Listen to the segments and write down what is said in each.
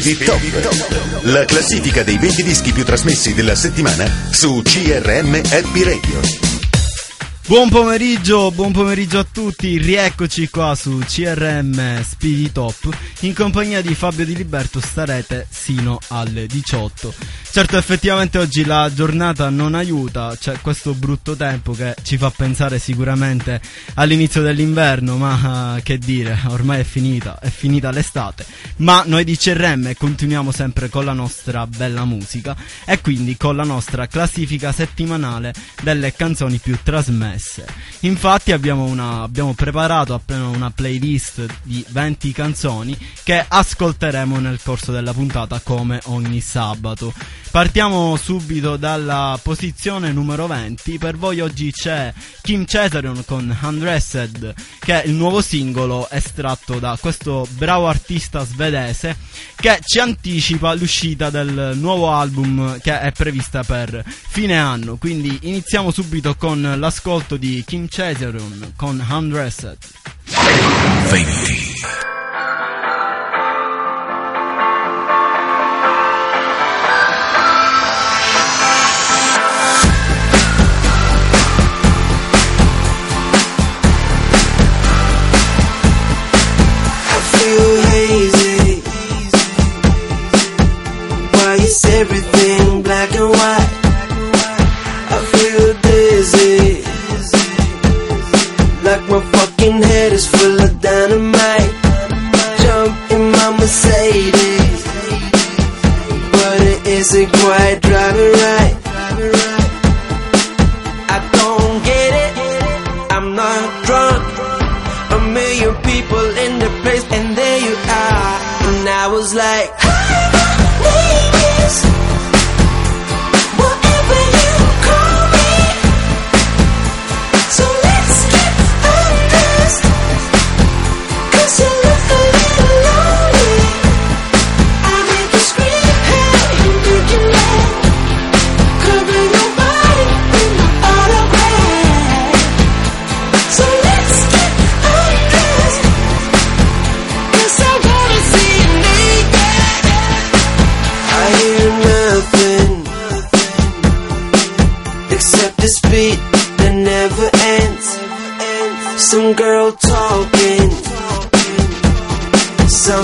Speedy Top, la classifica dei 20 dischi più trasmessi della settimana su CRM Happy Radio. Buon pomeriggio, buon pomeriggio a tutti, rieccoci qua su CRM Speedy Top. In compagnia di Fabio Di Liberto starete sino alle 18. Certo effettivamente oggi la giornata non aiuta, c'è questo brutto tempo che ci fa pensare sicuramente all'inizio dell'inverno, ma uh, che dire, ormai è finita, è finita l'estate, ma noi di CRM continuiamo sempre con la nostra bella musica e quindi con la nostra classifica settimanale delle canzoni più trasmesse trasmesse. Infatti abbiamo, una, abbiamo preparato appena una playlist di 20 canzoni che ascolteremo nel corso della puntata come ogni sabato. Partiamo subito dalla posizione numero 20. Per voi oggi c'è Kim Cesarion con Undressed, che è il nuovo singolo estratto da questo bravo artista svedese che ci anticipa l'uscita del nuovo album che è prevista per fine anno. Quindi iniziamo subito con l'ascolto di Kim Cesarion con Undressed. 20 toxic white drive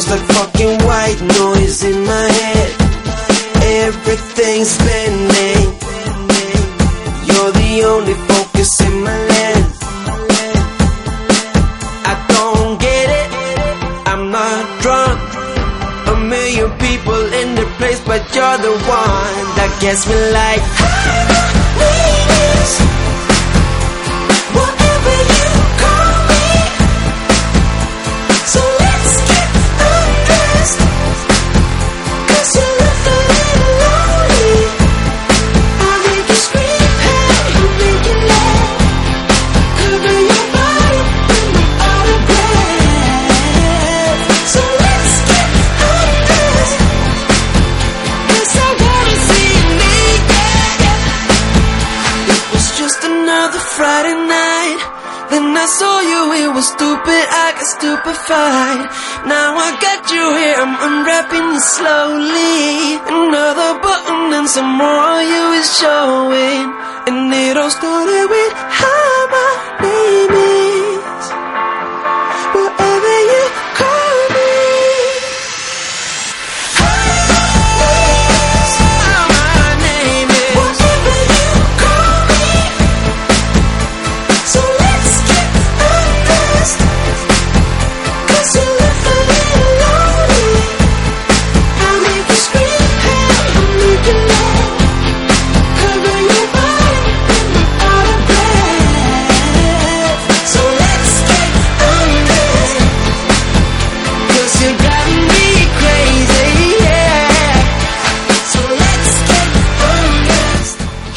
sounds like fucking white noise in my head. Everything's spinning. You're the only focus in my lens. I don't get it, I'm not drunk. A million people in the place but you're the one that gets me like slowly. Another button and some more you is showing. And it all started with how my name is.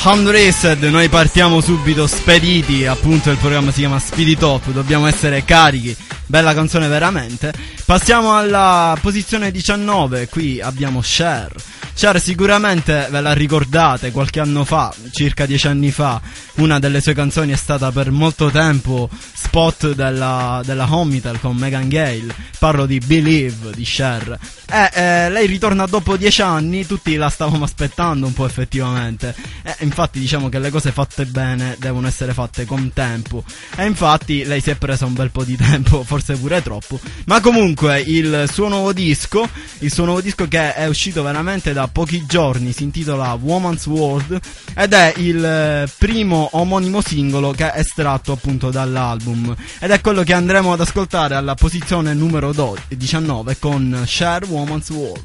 Unraced, noi partiamo subito spediti, appunto il programma si chiama Speedy Top, dobbiamo essere carichi, bella canzone veramente. Passiamo alla posizione 19, qui abbiamo Cher. Cher sicuramente ve la ricordate qualche anno fa, circa dieci anni fa, una delle sue canzoni è stata per molto tempo spot della, della Homital con Megan Gale, parlo di Believe di Cher. E eh, lei ritorna dopo dieci anni, tutti la stavamo aspettando un po' effettivamente. E infatti diciamo che le cose fatte bene devono essere fatte con tempo. E infatti lei si è presa un bel po' di tempo, forse pure troppo. Ma comunque il suo nuovo disco, il suo nuovo disco che è uscito veramente da pochi giorni, si intitola Woman's World ed è il eh, primo omonimo singolo che è estratto appunto dall'album. Ed è quello che andremo ad ascoltare alla posizione numero 19 con Share Woman's World.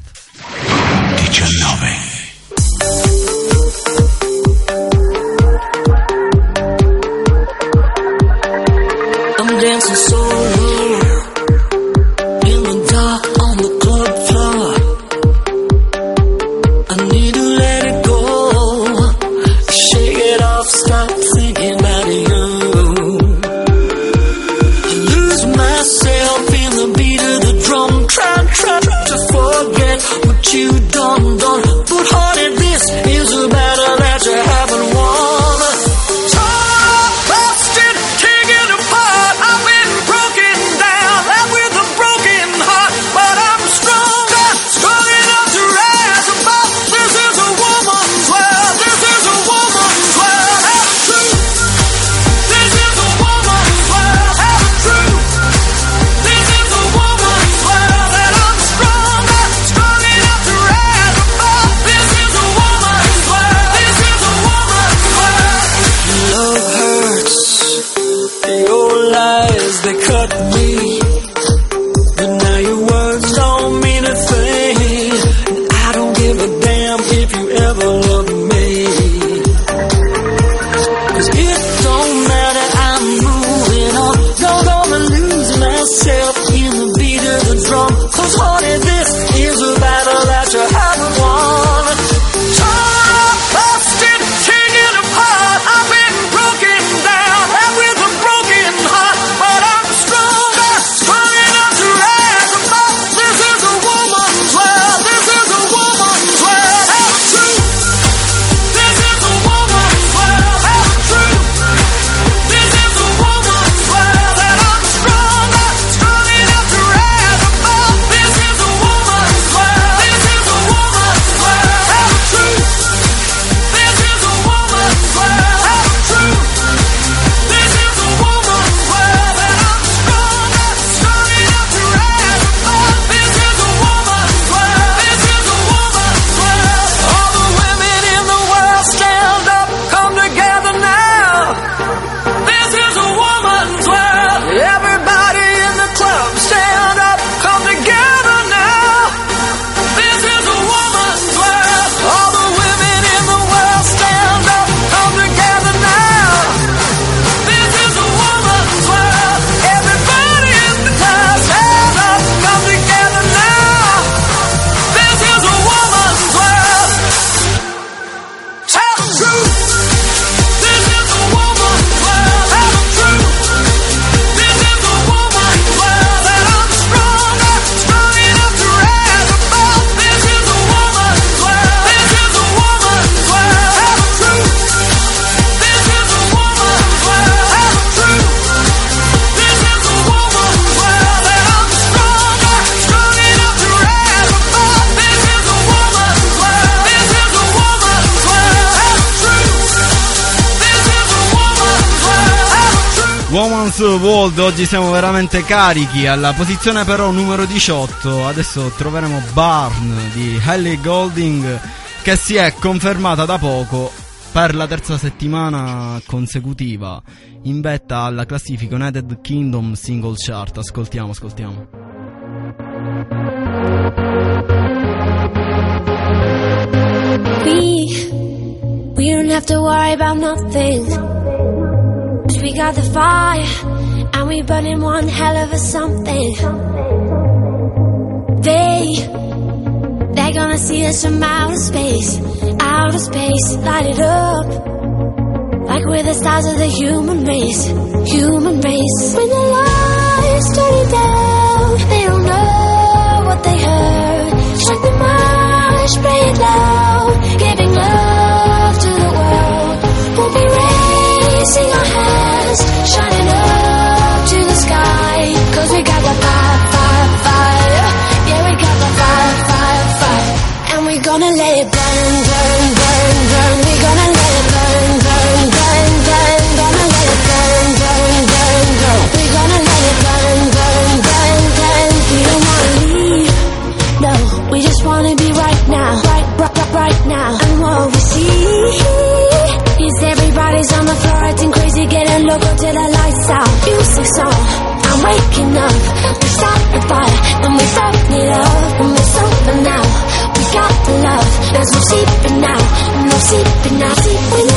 19 you don't, don't love me. World, oggi siamo veramente carichi. Alla posizione però numero 18, adesso troveremo Barn di Ellie Golding che si è confermata da poco per la terza settimana consecutiva in vetta alla classifica United Kingdom Single Chart. Ascoltiamo, ascoltiamo. We, we don't have to worry about nothing. we got the fire, and we burning one hell of a something. They, they're gonna see us from outer space, outer space, light it up. Like we're the stars of the human race, human race. When the lights turn down, they don't know what they heard. Strike the march, play it loud. sleeping now, no sleeping now, sleeping now.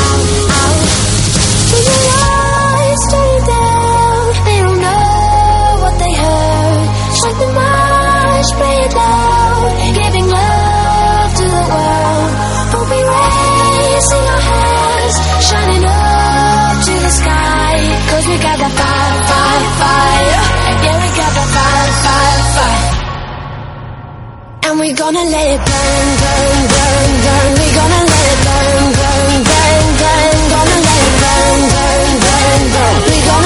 our shining up to the sky. Cause we got that fire, fire, fire. Yeah, we got that fire, fire, fire. And we gonna let it burn, burn, burn, burn. We gonna let it burn, burn, burn, burn. Gonna let it burn, burn, burn, burn. We gonna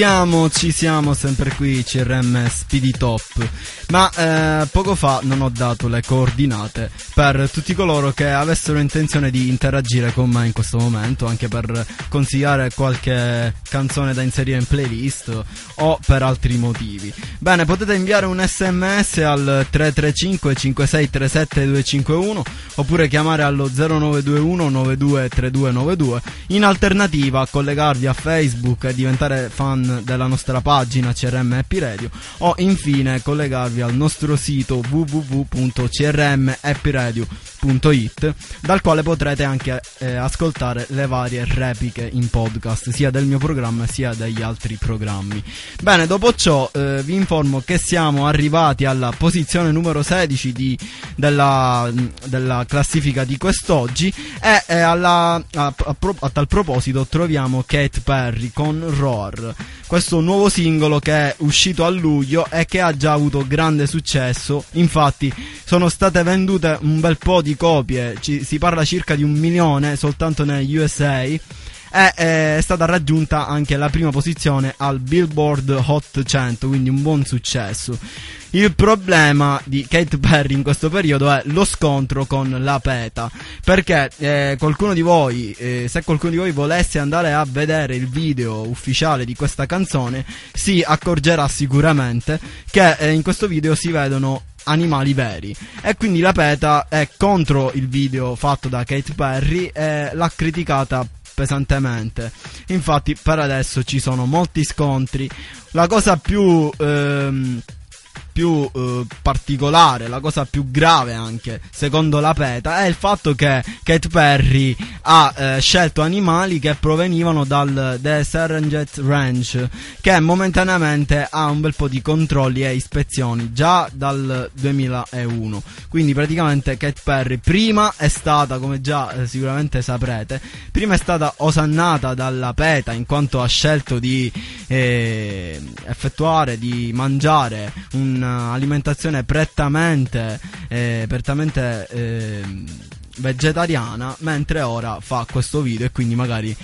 siamo, ci siamo sempre qui, CRM Speedy Top. Ma eh, poco fa non ho dato le coordinate per tutti coloro che avessero intenzione di interagire con me in questo momento, anche per consigliare qualche canzone da inserire in playlist o per altri motivi. Bene, potete inviare un sms al 335 5637 251 oppure chiamare allo 0921 923292. In alternativa, collegarvi a Facebook e diventare fan della nostra pagina CRM Happy Radio o infine collegarvi al nostro sito www.crmhappyradio.it dal quale potrete anche eh, ascoltare le varie repliche in podcast sia del mio programma sia degli altri programmi. Bene, dopo ciò eh, vi informo che siamo arrivati alla posizione numero 16 di, della, della, classifica di quest'oggi e alla, a, a, a tal proposito troviamo Kate Perry con Roar questo nuovo singolo che è uscito a luglio e che ha già avuto grande successo. Infatti, sono state vendute un bel po' di copie, ci, si parla circa di un milione soltanto negli USA e eh, è stata raggiunta anche la prima posizione al Billboard Hot 100, quindi un buon successo. Il problema di Kate Perry in questo periodo è lo scontro con la PETA. Perché eh, qualcuno di voi, eh, se qualcuno di voi volesse andare a vedere il video ufficiale di questa canzone, si accorgerà sicuramente che eh, in questo video si vedono animali veri e quindi la PETA è contro il video fatto da Kate Perry e l'ha criticata pesantemente. Infatti, per adesso ci sono molti scontri. La cosa più. Ehm, più eh, particolare, la cosa più grave anche, secondo la PETA, è il fatto che Kate Perry ha eh, scelto animali che provenivano dal The Serengeti Ranch, che momentaneamente ha un bel po' di controlli e ispezioni già dal 2001. Quindi praticamente Kate Perry prima è stata, come già eh, sicuramente saprete, prima è stata osannata dalla PETA in quanto ha scelto di eh, effettuare, di mangiare un un'alimentazione prettamente, eh, prettamente eh, vegetariana, mentre ora fa questo video e quindi magari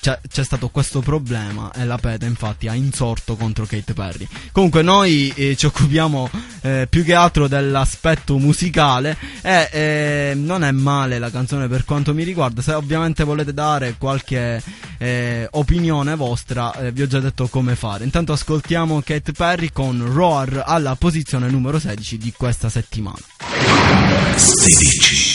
c'è, c'è, stato questo problema e la PETA infatti ha insorto contro Kate Perry. Comunque noi eh, ci occupiamo eh, più che altro dell'aspetto musicale e eh, non è male la canzone per quanto mi riguarda. Se ovviamente volete dare qualche eh, opinione vostra eh, vi ho già detto come fare. Intanto ascoltiamo Kate Perry con Roar alla posizione numero 16 di questa settimana. 16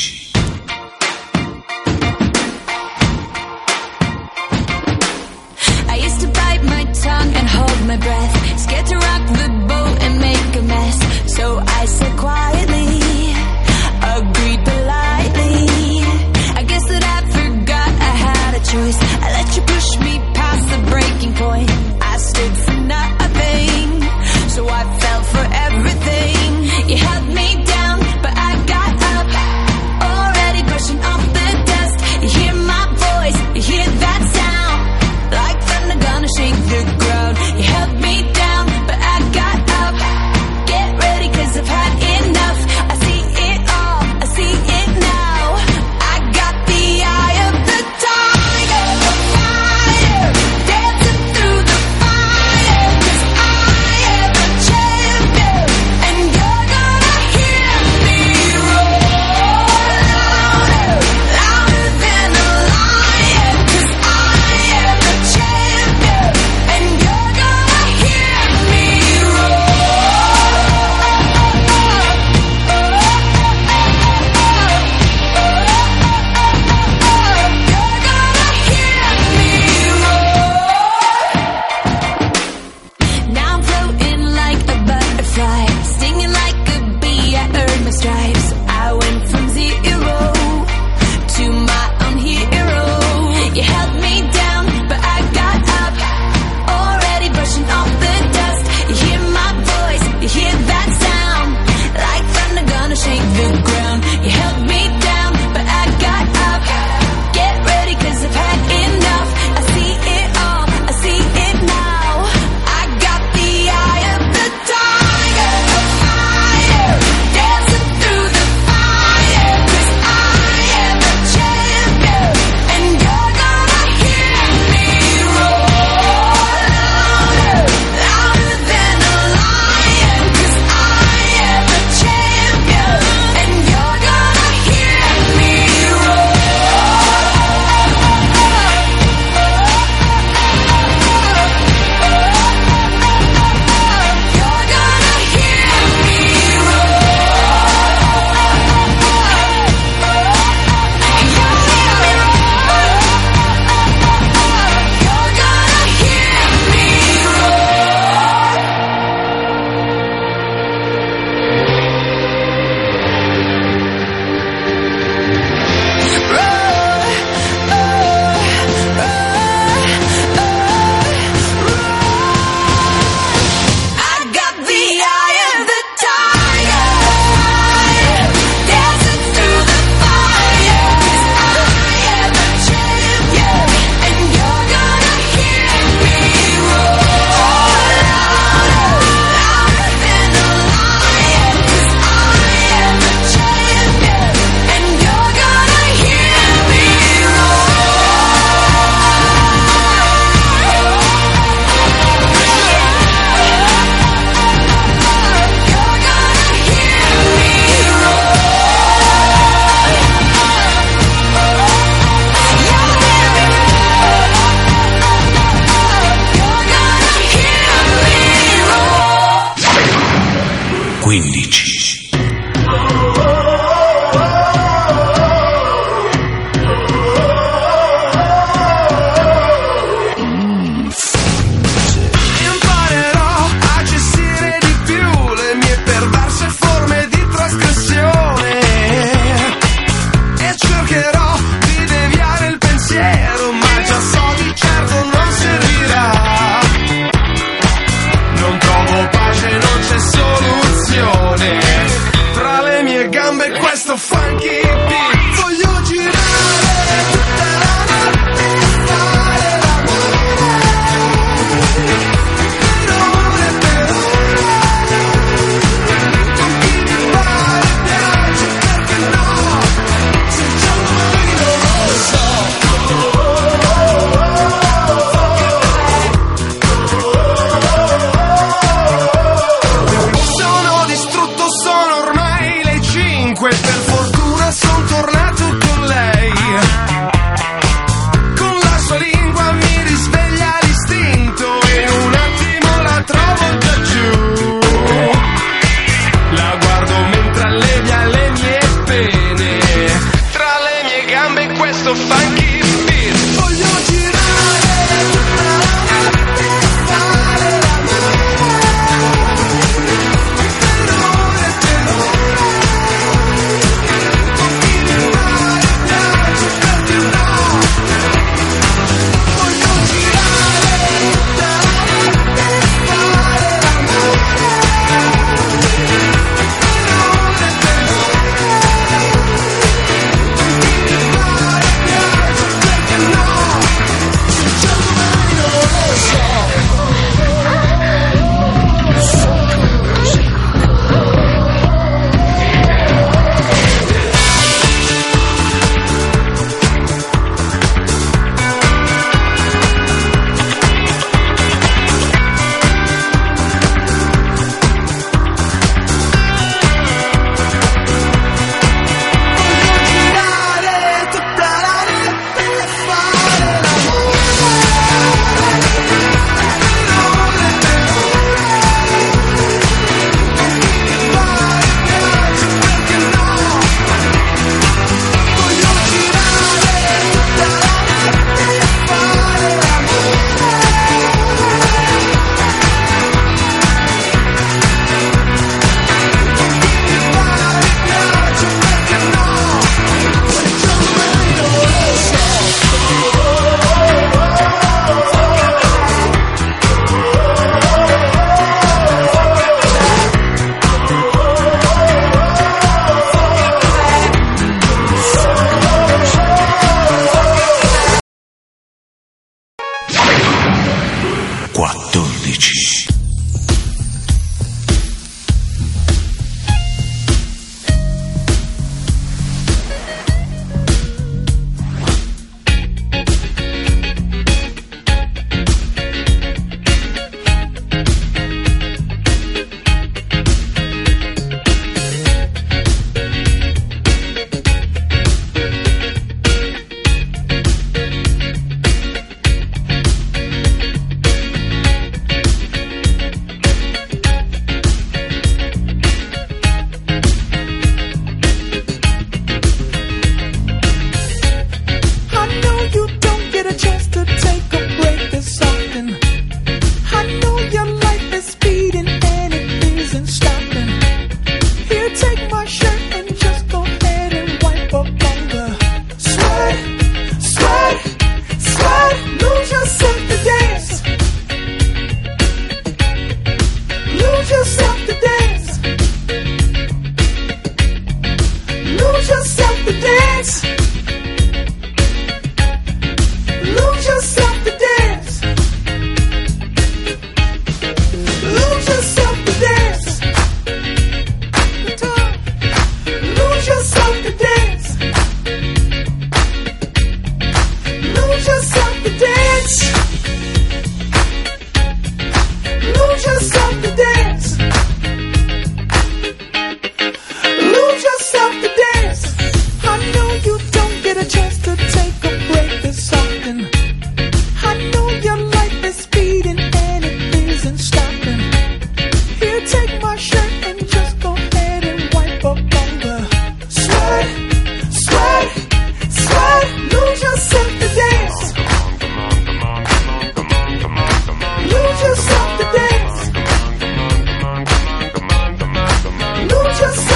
just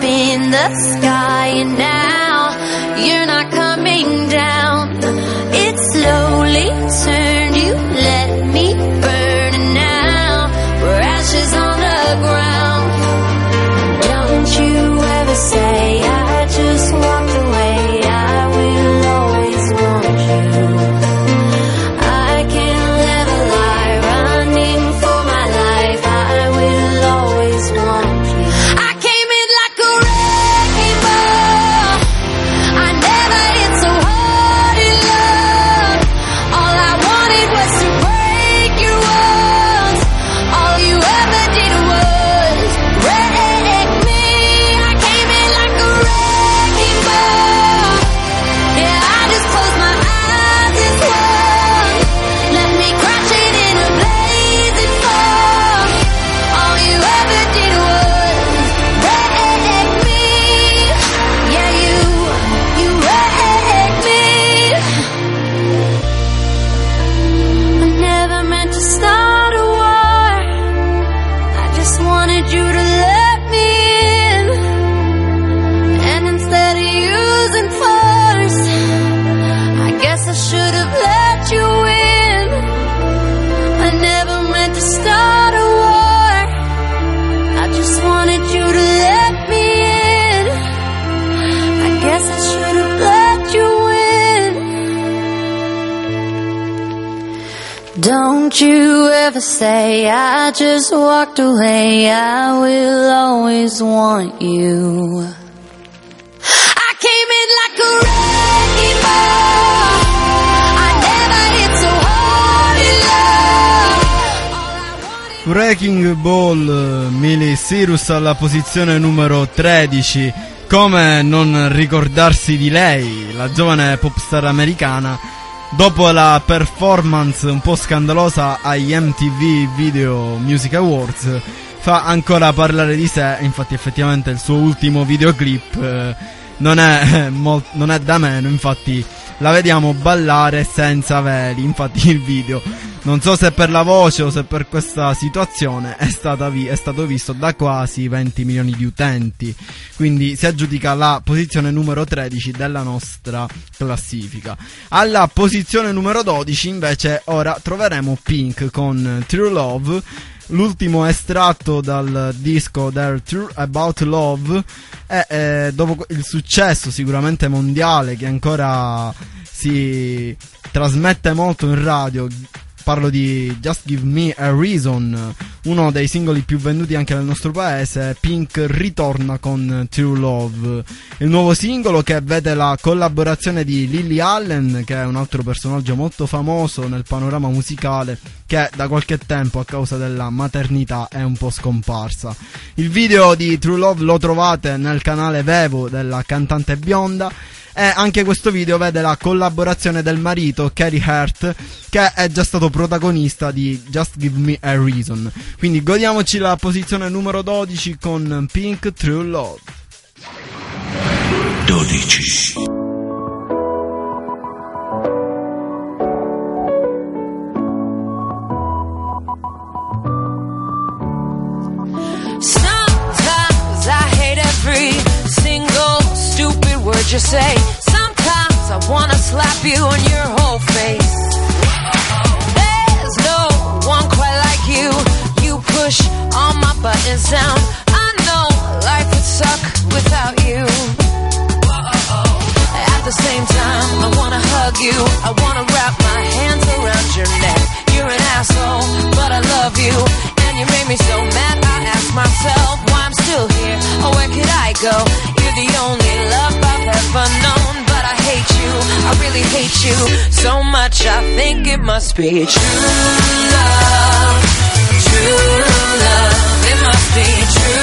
up in the sky, and now you're not coming you ever say I just walked away. I will always want you. I came in like a wrecking ball. Never Wrecking Ball, eh, Miley Cyrus alla posizione numero 13. Come non ricordarsi di lei, la giovane popstar americana, dopo la performance un po' scandalosa agli MTV Video Music Awards, fa ancora parlare di sé. Infatti, effettivamente, il suo ultimo videoclip eh, non, è, mol- non è da meno. Infatti, la vediamo ballare senza veli. Infatti, il video non so se per la voce o se per questa situazione è, vi- è stato visto da quasi 20 milioni di utenti. Quindi si aggiudica la posizione numero 13 della nostra classifica. Alla posizione numero 12 invece ora troveremo Pink con True Love. L'ultimo estratto dal disco Their True About Love e eh, dopo il successo sicuramente mondiale che ancora si trasmette molto in radio parlo di Just Give Me a Reason, uno dei singoli più venduti anche nel nostro paese. Pink ritorna con True Love, il nuovo singolo che vede la collaborazione di Lily Allen, che è un altro personaggio molto famoso nel panorama musicale, che da qualche tempo a causa della maternità è un po' scomparsa. Il video di True Love lo trovate nel canale Vevo della cantante bionda. E anche questo video vede la collaborazione del marito Carrie Hart che è già stato protagonista di Just Give Me a Reason. Quindi godiamoci la posizione numero 12 con Pink True Love. 12. you say? Sometimes I wanna slap you in your whole face. There's no one quite like you. You push all my buttons down. I know life would suck without you. At the same time, I wanna hug you. I wanna wrap my hands around your neck. You're an asshole, but I love you. And you made me so mad, I ask myself why I'm still here. Oh, where could I go? You're the only love I've ever known, but I hate you. I really hate you so much. I think it must be true love, true love. It must be true.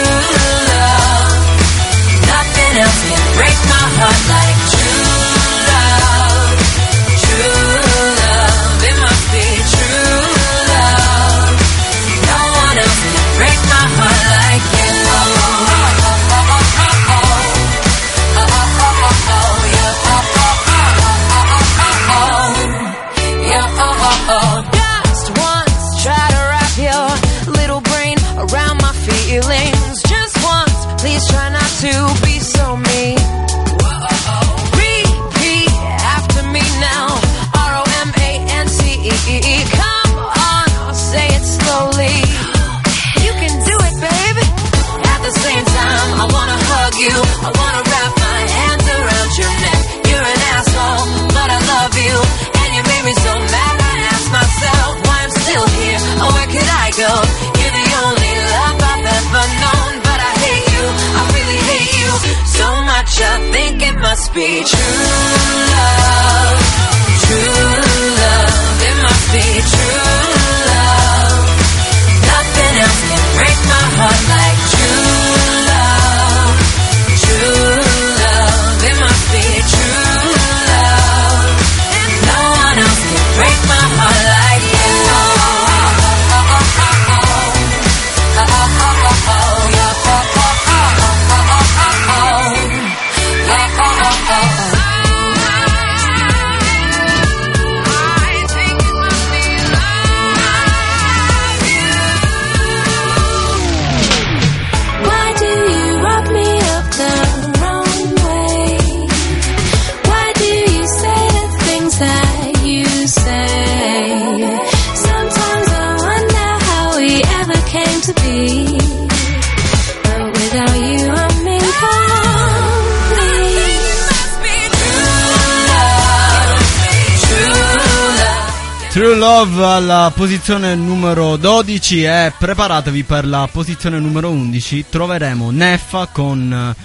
Posizione numero 12 e preparatevi per la posizione numero 11. Troveremo Neffa con eh,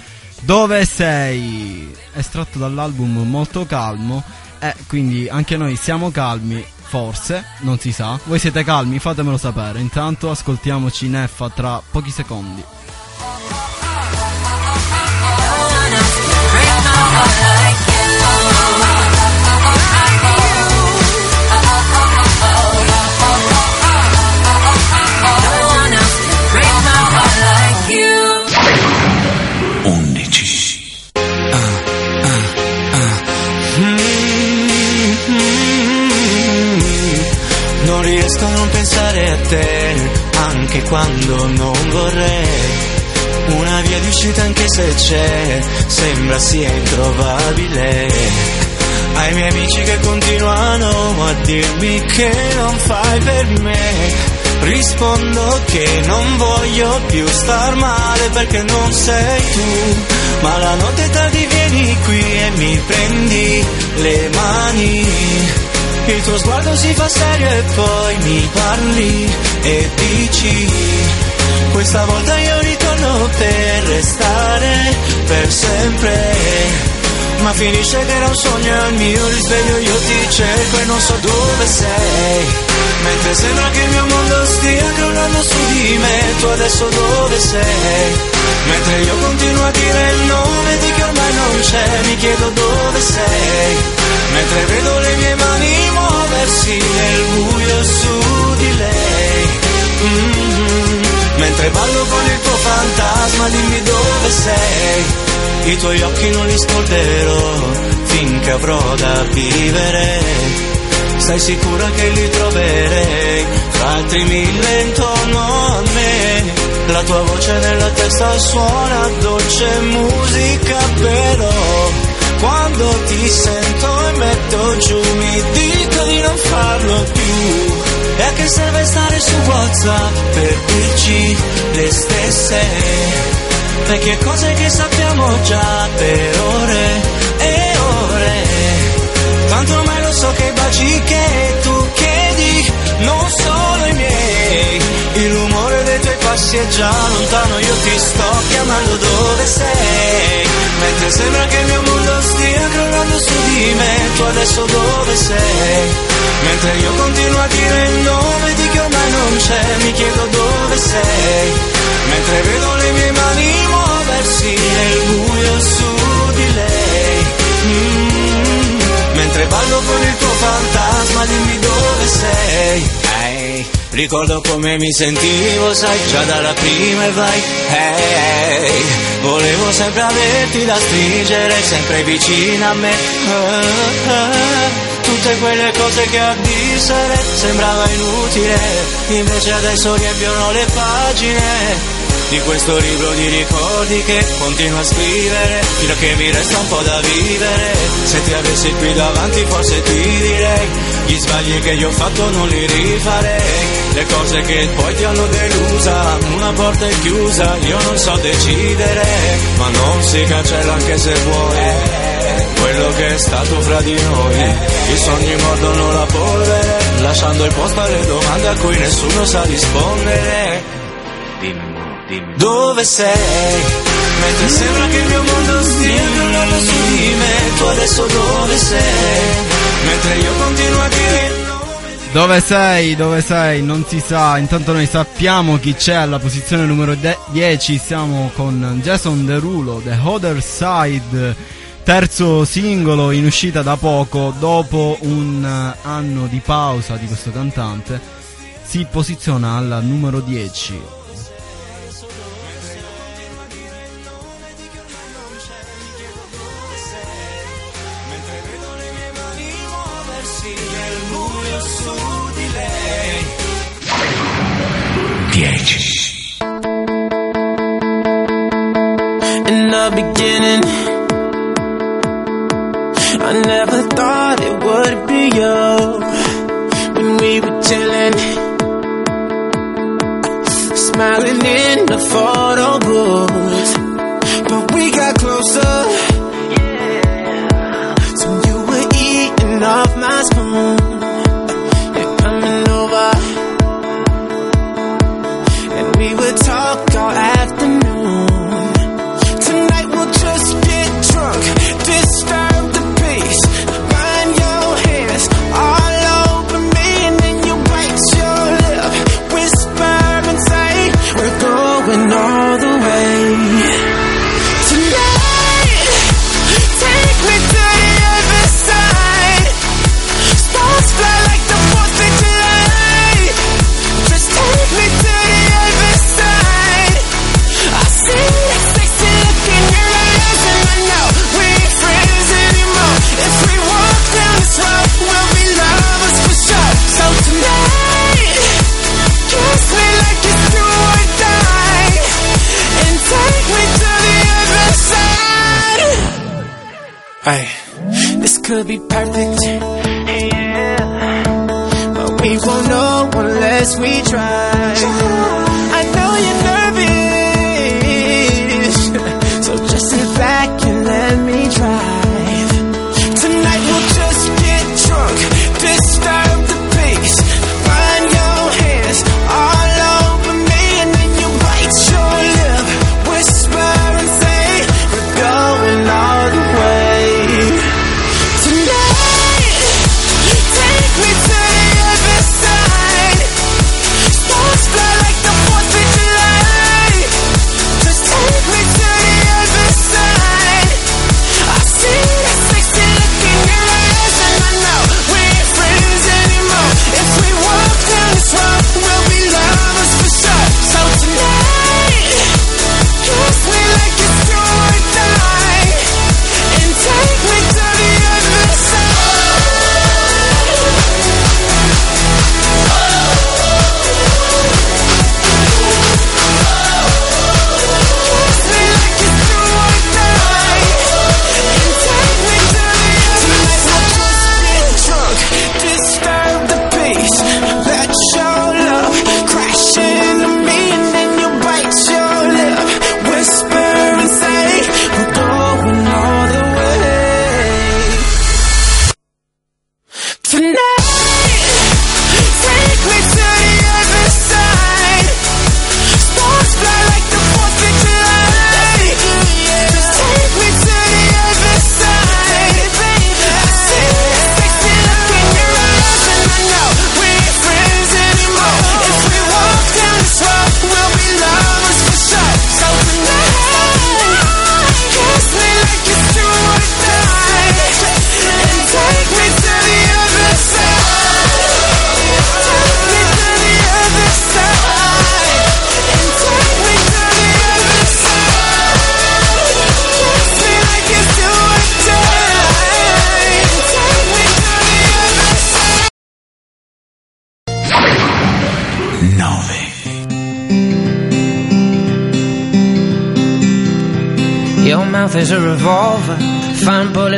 Dove sei? Estratto dall'album Molto Calmo. E quindi anche noi siamo calmi, forse, non si sa. Voi siete calmi? Fatemelo sapere. Intanto ascoltiamoci Neffa tra pochi secondi. Break pensare a te, anche quando non vorrei. Una via di uscita anche se c'è, sembra sia introvabile. Ai miei amici che continuano a dirmi che non fai per me. Rispondo che non voglio più star male perché non sei tu. Ma la notte tardi vieni qui e mi prendi le mani. Il tuo sguardo si fa serio e poi mi parli e dici Questa volta io ritorno per restare per sempre ma finisce che era un sogno al mio risveglio io ti cerco e non so dove sei. Mentre sembra che il mio mondo stia crollando su di me Tu adesso dove sei? Mentre io continuo a dire il nome di che ormai non c'è Mi chiedo dove sei. Mentre vedo le mie mani muoversi nel buio su di lei Mhm. Mentre ballo con il tuo fantasma dimmi dove sei i tuoi occhi non li scorderò finché avrò da vivere. Stai sicura che li troverei altri mille intorno a me. La tua voce nella testa suona dolce musica, però quando ti sento e metto giù mi dico di non farlo più. E a che serve stare su WhatsApp per dirci le stesse vecchie cose che sappiamo già per ore e ore. Tanto ormai lo so che i baci che tu chiedi non sono i miei. Il rumore dei tuoi passi è già lontano, io ti sto chiamando dove sei. Mentre sembra che il mio mondo stia di me, tu adesso dove sei? Mentre io continuo a dire il nome di chi ormai non c'è, mi chiedo dove sei. Mentre vedo le mie mani muoversi nel buio su di lei. Mm, mentre ballo con il tuo fantasma, dimmi dove sei. Ricordo come mi sentivo, sai, già dalla prima e vai. Hey, volevo sempre averti da stringere, sempre vicino a me. Ah, tutte quelle cose che a dissere sembrava inutile, invece adesso riempiono le pagine di questo libro di ricordi che continuo a scrivere fino a che mi resta un po' da vivere se ti avessi qui davanti forse ti direi gli sbagli che io ho fatto non li rifarei le cose che poi ti hanno delusa una porta è chiusa io non so decidere ma non si cancella anche se vuoi. Quello che è stato fra di noi i sogni mordono la polvere lasciando il posto alle domande a cui nessuno sa rispondere. Dimmi dimmi. Dove sei? Mentre sembra che il mio mondo stia crollando su di me tu adesso dove sei? Mentre io continuo a dire Dove sei? Dove sei? Non si sa. Intanto noi sappiamo chi c'è alla posizione numero de- 10. Siamo con Jason Derulo, The Other Side. Terzo singolo in uscita da poco, dopo un eh, anno di pausa di questo cantante, si posiziona alla numero 10. 10. In the beginning, I never thought it would be you when we were chilling, smiling in the photo booth. But we got closer, yeah. so you were eating off my spoon.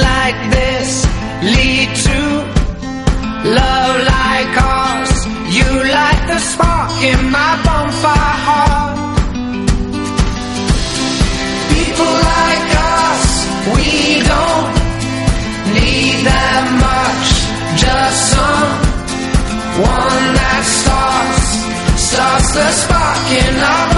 Like this lead to love like ours. You light the spark in my bonfire heart. People like us, we don't need that much. Just someone that starts, starts the spark in our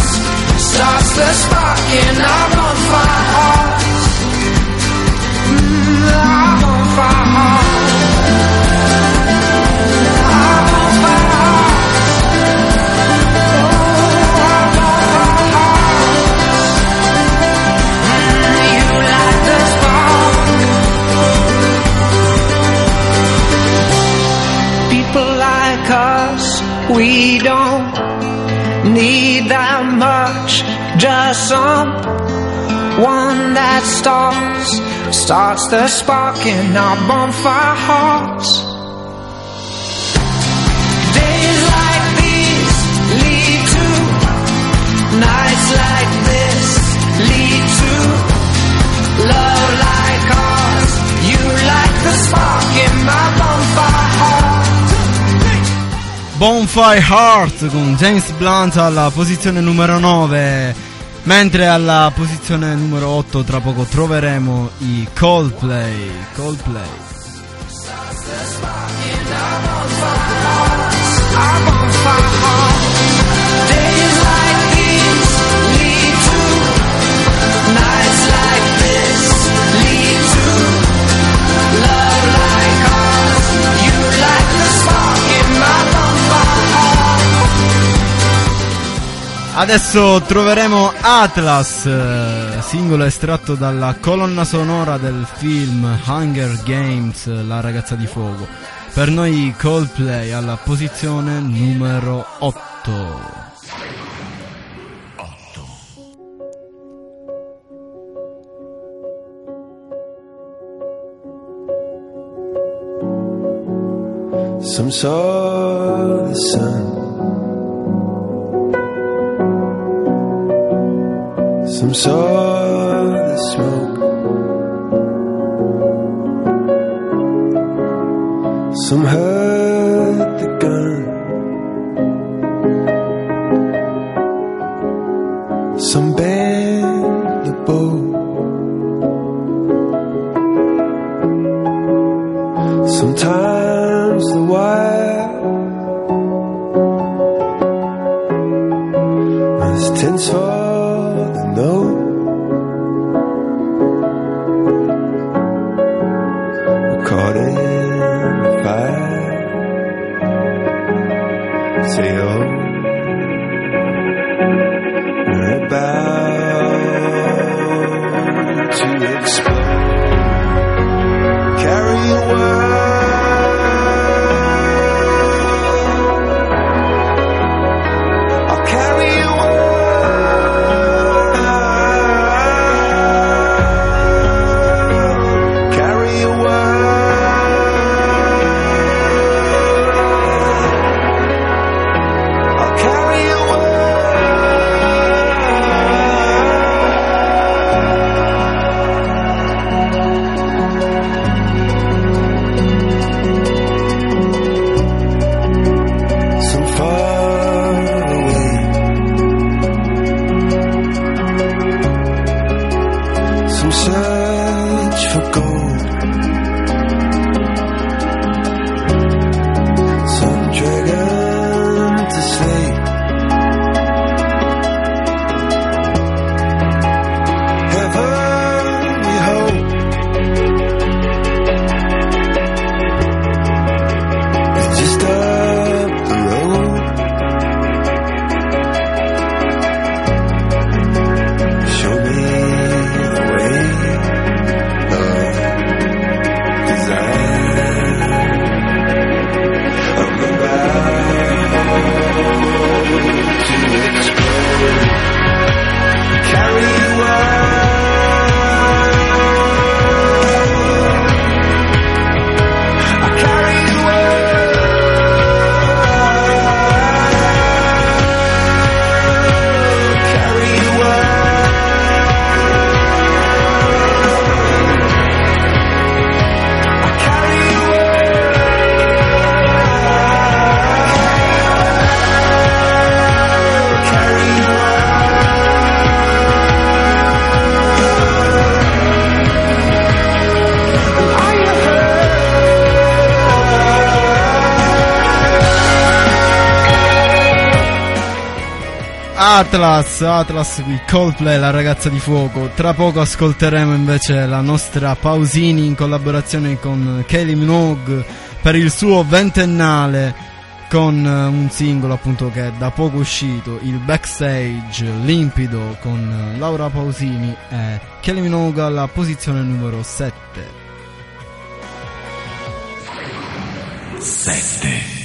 starts the spark in our bonfire hearts. Our bonfire hearts. Our bonfire hearts. Oh, our bonfire hearts. Mm, you light the spark. People like us, we don't need that much. Just someone that starts, starts the spark in our bonfire hearts. Days like these lead to nights like this lead to love like ours. You light the spark in my bonfire heart. Bonfire Heart con James Blunt alla posizione numero 9. Mentre alla posizione numero 8 tra poco troveremo i Coldplay. Coldplay. Our bonfire heart. Adesso troveremo Atlas, eh, singolo estratto dalla colonna sonora del film Hunger Games, La ragazza di fuoco. Per noi Coldplay alla posizione numero 8. Some saw the sun. Some saw the smoke. Some heard the gun. Some bent the bow. Sometimes the wire was tense search for gold. Atlas, Atlas qui, Coldplay, la ragazza di fuoco. Tra poco ascolteremo invece la nostra Pausini in collaborazione con Kylie Minogue per il suo ventennale con eh, un singolo appunto che è da poco uscito, il backstage limpido con eh, Laura Pausini e Kylie Minogue alla posizione numero 7. 7.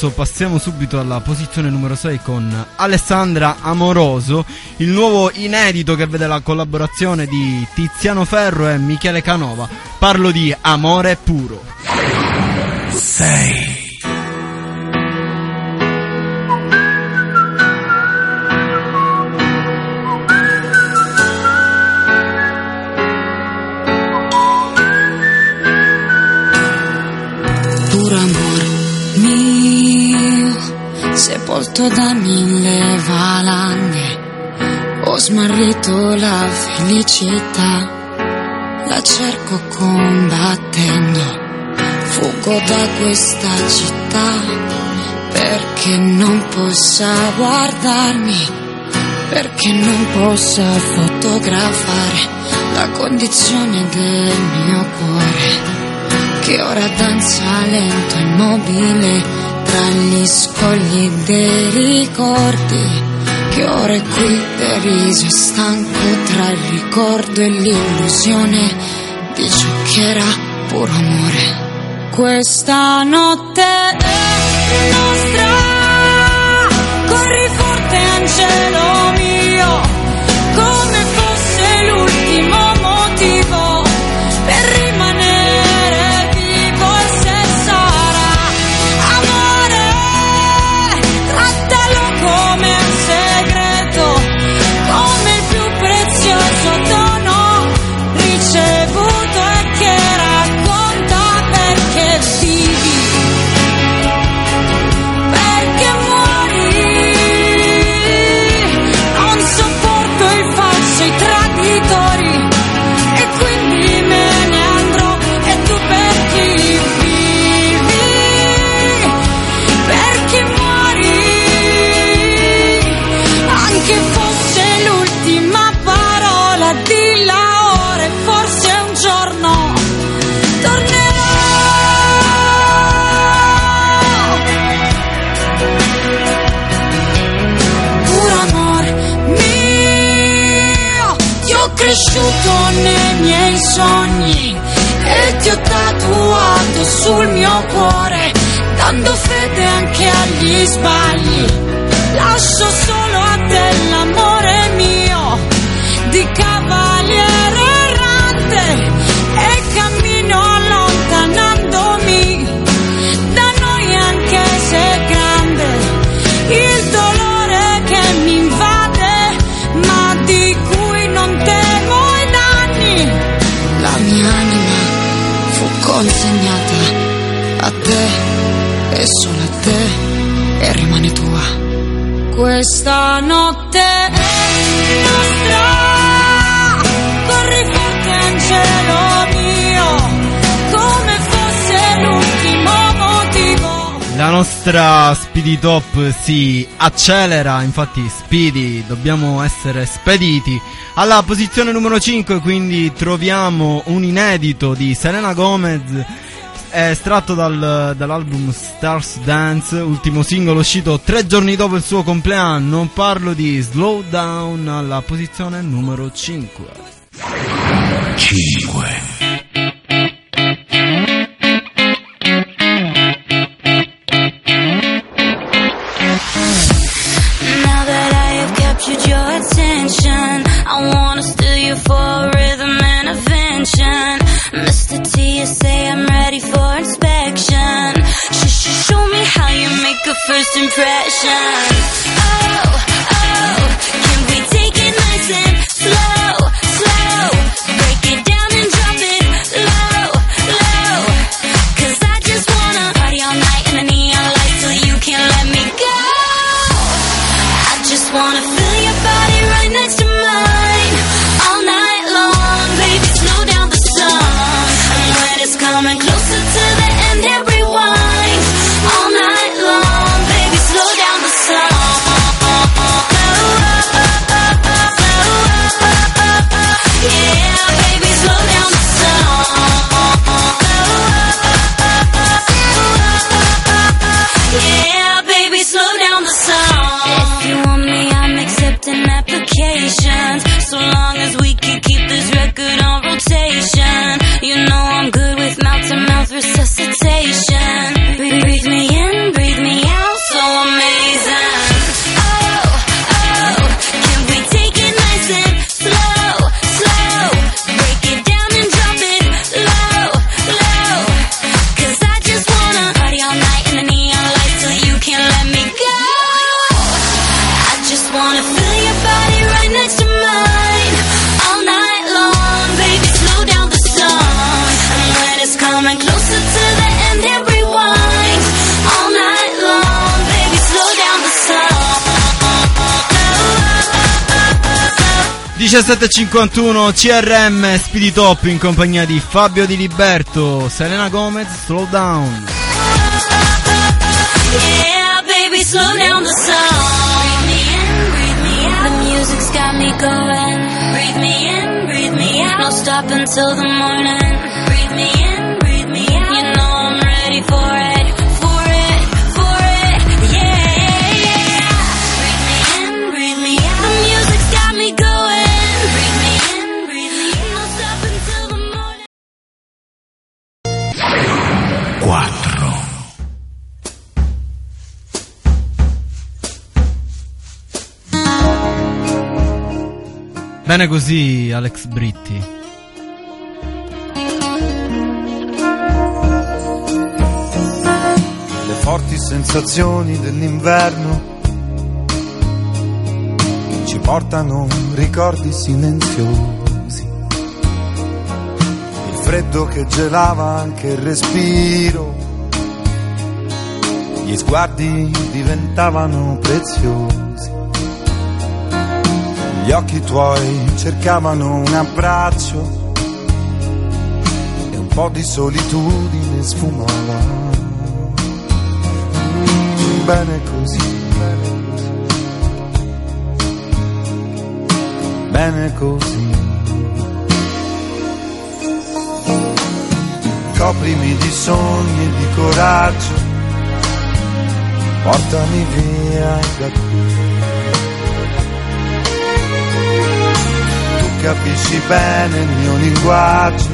Adesso passiamo subito alla posizione numero 6 con Alessandra Amoroso, il nuovo inedito che vede la collaborazione di Tiziano Ferro e Michele Canova. Parlo di Amore Puro. 6. Da mille valanghe, ho smarrito la felicità, la cerco combattendo, fuggo da questa città, perché non possa guardarmi, perché non possa fotografare la condizione del mio cuore che ora danza lento e immobile tra gli scogli dei ricordi, che ora è qui deriso e stanco tra il ricordo e l'illusione di ciò che era puro amore. Questa notte è nostra, corri forte angelo sogni e ti ho tatuato sul mio cuore, dando fede anche agli sbagli. Lascio solo a te l'amore mio di cavallo. Questa notte è nostra corri forte angelo mio come fosse l'ultimo motivo La nostra Speedy Top si accelera, infatti Speedy, dobbiamo essere spediti. Alla posizione numero 5 quindi troviamo un inedito di Selena Gomez estratto dal- dall'album Stars Dance, ultimo singolo uscito tre giorni dopo il suo compleanno. Parlo di Slow Down alla posizione numero 5. 5. First impression. 17.51 CRM Speedy Top in compagnia di Fabio Di Liberto, Selena Gomez, Slow Down. Yeah, baby, slow down the song. Breathe me in, breathe me out. The music's got me going. Breathe me in, breathe me out. No stop until the morning. Bene così, Alex Britti. le forti sensazioni dell'inverno ci portano ricordi silenziosi. Il freddo che gelava anche il respiro, gli sguardi diventavano preziosi. Gli occhi tuoi cercavano un abbraccio e un po' di solitudine sfumava. Mm, Bene così, bene così. Coprimi di sogni e di coraggio, portami via da qui. Capisci bene il mio linguaggio,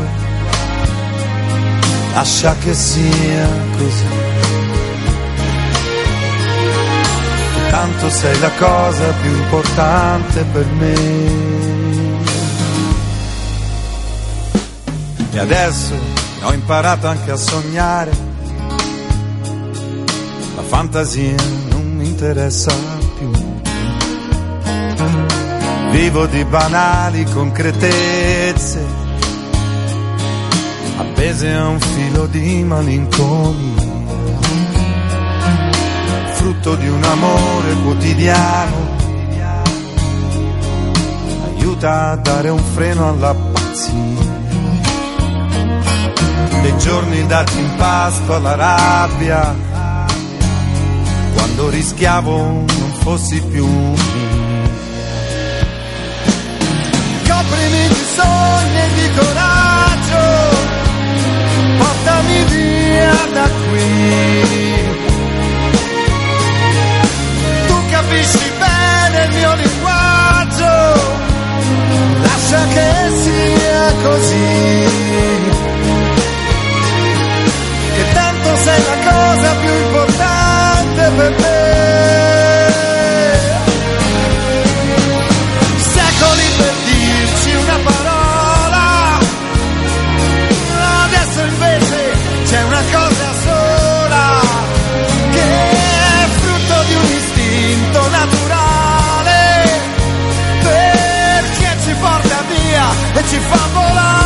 lascia che sia così. Tanto sei la cosa più importante per me. E adesso ho imparato anche a sognare. La fantasia non mi interessa più. Vivo di banali concretezze, appese a un filo di malinconia. Frutto di un amore quotidiano, aiuta a dare un freno alla pazzia dei giorni dati in pasto alla rabbia, quando rischiavo non fossi più via da qui. Tu capisci bene il mio linguaggio, lascia che sia così. che tanto sei la cosa più importante per me. Via e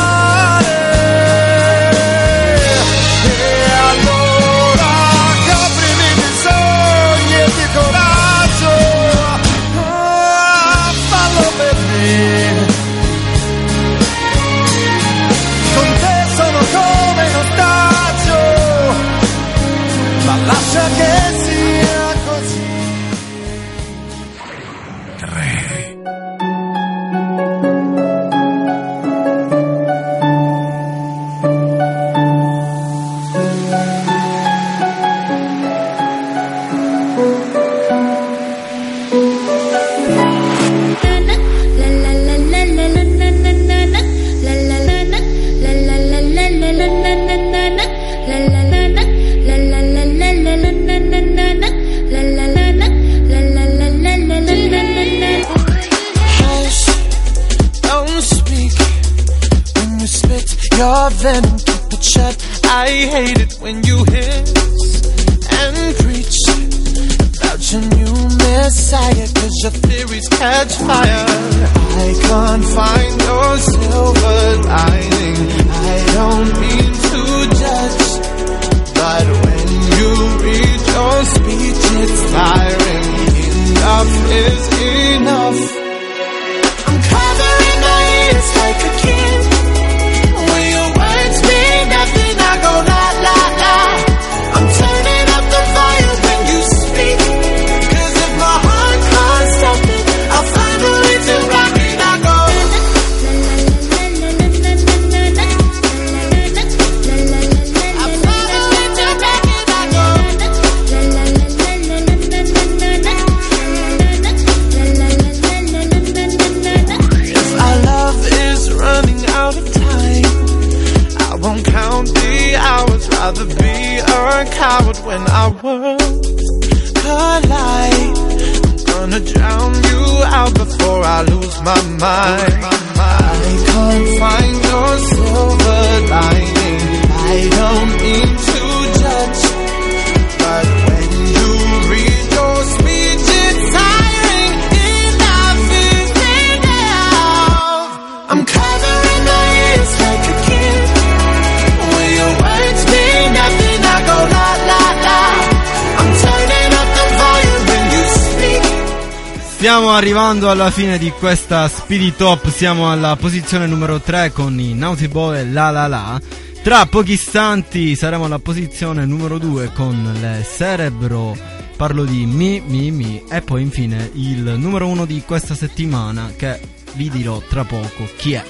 Stiamo arrivando alla fine di questa Speedy Top, siamo alla posizione numero 3 con i Naughty Boy e La La La. Tra pochi istanti saremo alla posizione numero 2 con le Cerebro, parlo di Mi Mi Mi e poi infine il numero 1 di questa settimana che vi dirò tra poco chi è.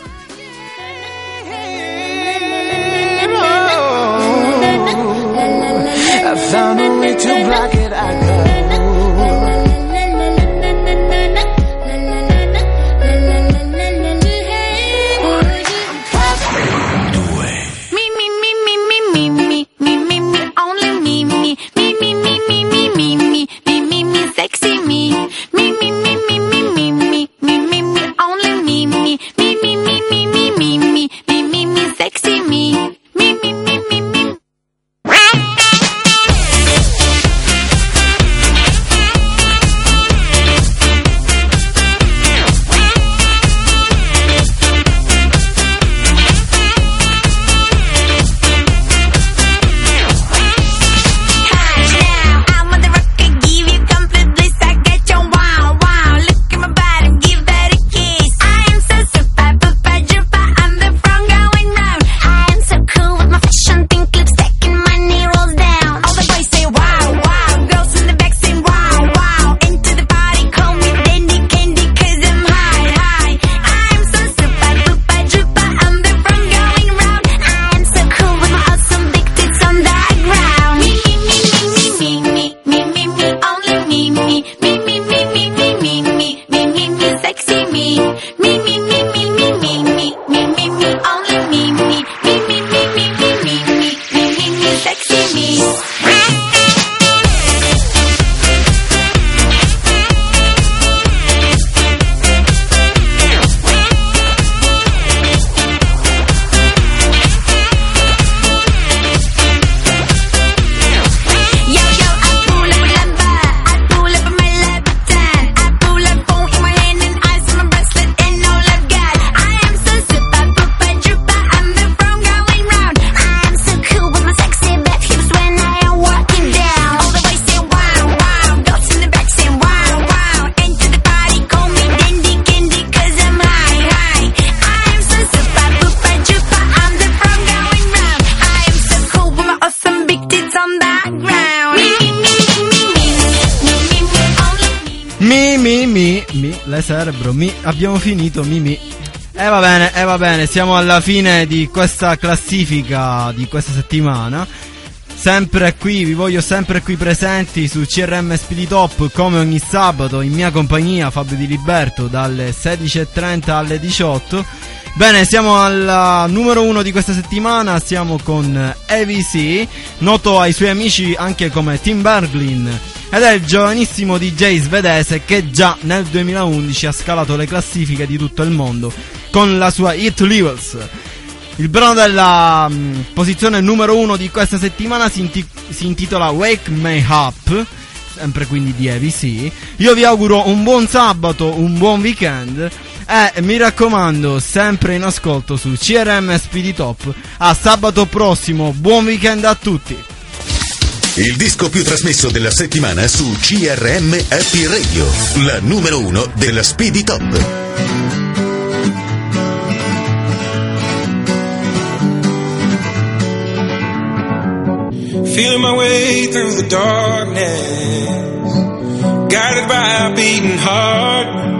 I found a way to block it. I cerebro? Mi, abbiamo finito, Mimi. E va bene, e va bene, siamo alla fine di questa classifica di questa settimana. Sempre qui, vi voglio sempre qui presenti su CRM Speedy Top come ogni sabato in mia compagnia Fabio Di Liberto dalle 16.30 alle 18. Bene, siamo al numero uno di questa settimana, siamo con AVC, noto ai suoi amici anche come Tim Berglin, ed è il giovanissimo DJ svedese che già nel 2011 ha scalato le classifiche di tutto il mondo con la sua Hit Levels. Il brano della mh, posizione numero uno di questa settimana si, inti- si intitola Wake Me Up, sempre quindi di AVC. Io vi auguro un buon sabato, un buon weekend e mi raccomando, sempre in ascolto su CRM Speedy Top. A sabato prossimo, buon weekend a tutti! Il disco più trasmesso della settimana su CRM Happy Radio, la numero uno della Speedy Top. Feeling my way through the darkness, guided by a beating heart.